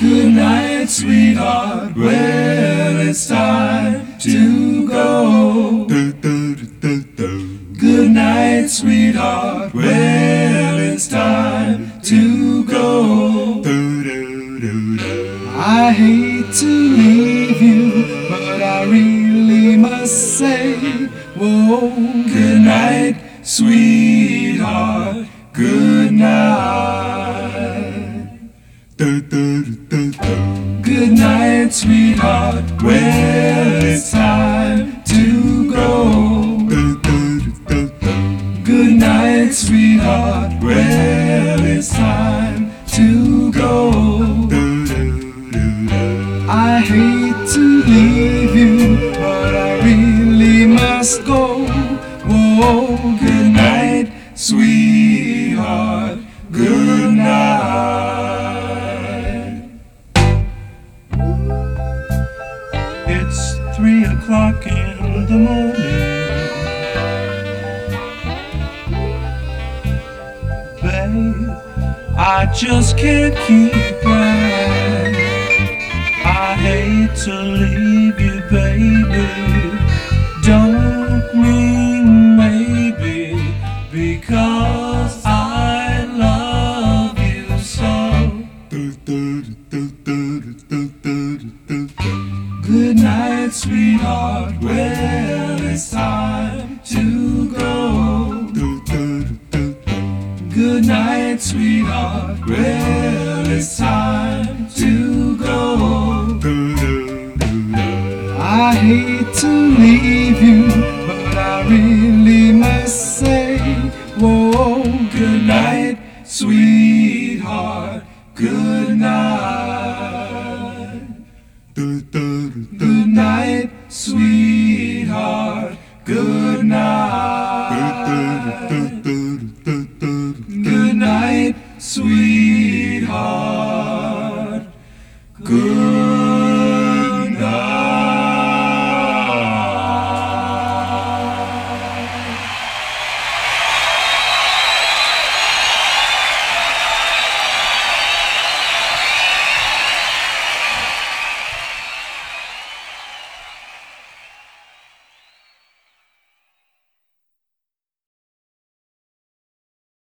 Good night, sweetheart. Well, it's time to go. Good night, sweetheart. Well, it's time to go. I hate to leave you, but I really must say, whoa. Good night, sweetheart. Good night. Good night, sweetheart. Well, it's time to go. Good night, sweetheart. Well, it's time to go. I hate to leave you, but I really must go. Whoa, good night, sweetheart. Three o'clock in the morning. Babe, I just can't keep quiet. I hate to leave you, baby. Don't mean maybe because I love you so. Good night, sweetheart. Well, it's time to go. Good night, sweetheart. Well, it's time to go. I hate to leave you, but I really must say, whoa. Good night, sweetheart. Good night. Good night. Good night, sweetheart. Good